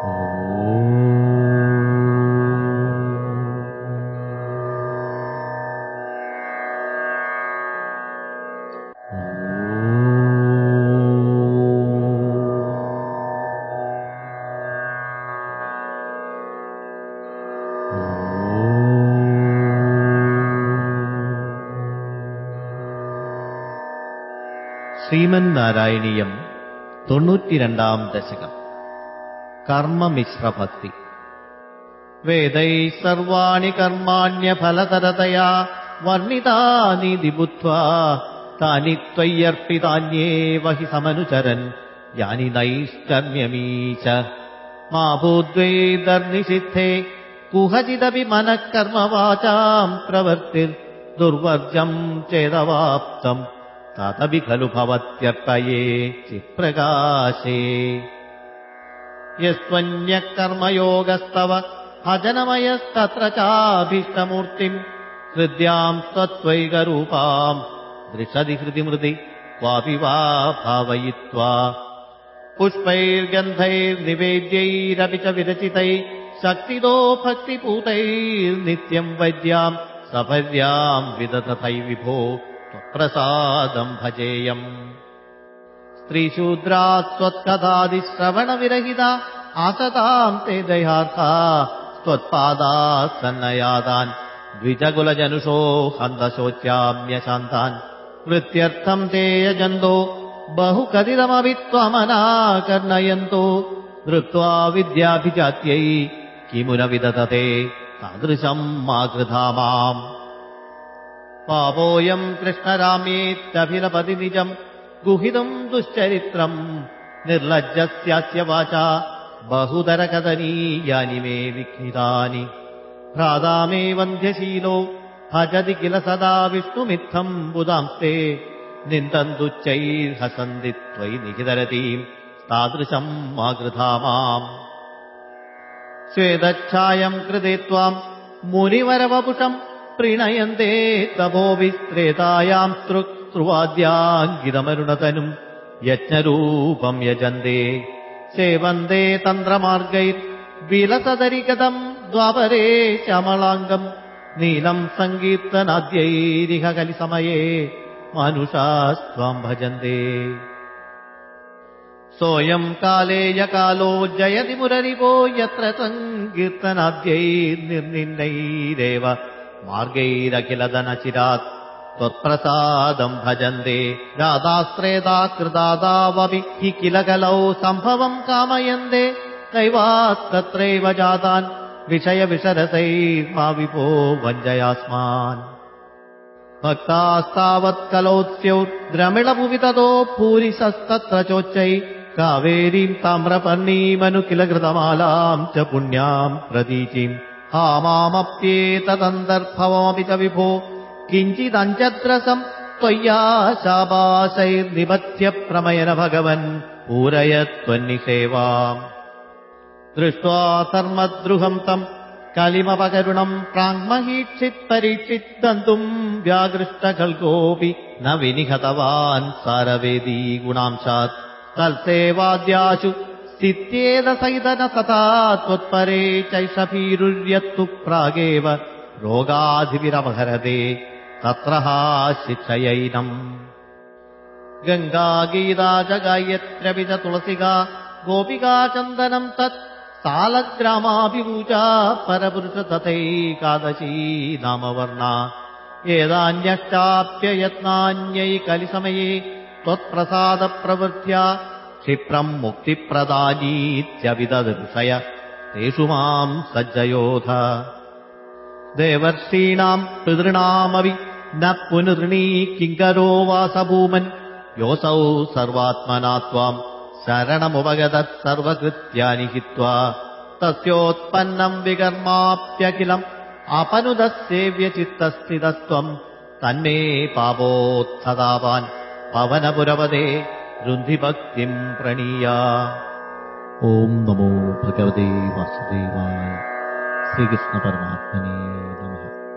ശ്രീമൻ നാരായണീയം തൊണ്ണൂറ്റിരണ്ടാം ദശകം. कर्ममिश्रपति वेदैः सर्वाणि कर्माण्यफलतरतया वर्णितानि दिबुत्वा तानि त्वय्यर्पितान्येव हि समनुचरन् यानि नैश्चर्म्यमी च मा भूद्वेदर्निषिद्धे कुहचिदपि मनः कर्मवाचाम् प्रवृत्तिर् दुर्वर्जम् चेदवाप्तम् तदपि खलु भवत्यर्पये चिप्रकाशे। यस्त्वन्यः कर्मयोगस्तव चाभीष्टमूर्तिम् हृद्याम् त्वत्त्वैकरूपाम् दृशदि हृदिमृदि क्वापि वा भावयित्वा। पुष्पैर्गन्धैर्निवेद्यैरपि च विरचितैः शक्तितो भक्तिपूतैर्नित्यम् वैद्याम् सपर्याम् विदधतै विभो त्वप्रसादम् भजेयम् स्त्रीशूद्रा त्वत्कथादिश्रवणविरहिता आसताम् ते दयार्था त्वत्पादाः सन्नयादान् द्विजकुलजनुषो हन्तशोच्याम्यशान्तान् वृत्त्यर्थम् ते यजन्तो बहुकथितमपि त्वमनाकर्णयन्तो धृत्वा विद्याभिजात्यै किमु न विदधते तादृशम् मा कृधा माम्। पापोऽयम् कृष्णरामेत्यभिलपति निजम् గుహితం దుశ్చరిత్రం నిర్లజ్జస్య వాచ బహుదర కదనీయాని మే విఘ్నితాని ప్రాదామే వంధ్యశీలో భజది కిల సదా విష్ణుమిత్థం బుదాంస్తే నిందందుచ్చైర్హసంది త్వయి నిఖిదరతీం తాదృశం మాగృధా మాం స్వేదఛాయం కృతే త్వాం మునివరవపుషం ప్రణయంతే తపో విస్త్రేతాయాం తృక్ स्त्रुवाद्याङ्गितमरुणतनुम् यज्ञरूपम् यजन्ते सेवन्ते तन्त्रमार्गैर्विलसदरिगतम् द्वापरे श्यामलाङ्गम् नीलम् सङ्कीर्तनाद्यैरिह कलिसमये मानुषास्त्वाम् भजन्ते सोऽयम् काले यकालो जयति मुररिवो यत्र सङ्कीर्तनाद्यैर्निर्निन्दैरेव मार्गैरखिलदनचिरात् त्वत्प्रसादम् भजन्ते। रादाश्रेदा कृदादावपि हि किल कलौ सम्भवम् कामयन्ते। दैवास्तत्रैव जातान् विषयविशरसैर्मा विभो वञ्जयास्मान्। भक्तास्तावत्कलौत्स्यौद्रमिळभुवि ततो भूरिशस्तत्र चोच्चै। कावेरीम् ताम्रपर्णीमनु किल कृतमालाम् च पुण्याम् प्रतीचिम् हा मामप्येतदन्तर्भवमपि च विभो किञ्चिदञ्चद्रसम् त्वय्या शापाशैर्निबध्य प्रमयन भगवन् पूरय त्वन्निसेवाम् दृष्ट्वा धर्मद्रुहम् तम् कलिमपकरुणम् प्राङ्महीक्षित्परीक्षित्तन्तुम् व्यागृष्टखल्कोऽपि न विनिहतवान् सारवेदी गुणांशात्। तत्सेवाद्याशु स्थित्येदसैतन सता त्वत्परे चैषभीरुर्यत्तु प्रागेव रोगाधिविरमहरते तत्र शिक्षयैनम् गङ्गा गीता च गायत्र्यपि च तुलसिका गोपिका चन्दनम् तत् सालग्रामाभिपूजा परपुरुष तथैकादशी नामवर्णा। एतान्यश्चाप्ययत्नान्यै कलिसमये त्वत्प्रसादप्रवृत्त्या क्षिप्रम् मुक्तिप्रदानीत्यविददृशय। तेषु माम् सज्जयोध। देवर्षीणाम् पितॄणामपि न पुनृणी किङ्करो वासभूमन्। योऽसौ सर्वात्मना त्वाम् शरणमुपगतः सर्वकृत्यानि हित्वा तस्योत्पन्नम् विकर्माप्यखिलम् अपनुदः सेव्यचित्तस्थितस्त्वम् तन्मे पापोत्थतावान् पवनपुरवदे रुन्धिभक्तिम् प्रणीया। ॐ नमो भगवते वासुदेवाय। श्रीकृष्णपरमात्मने नमः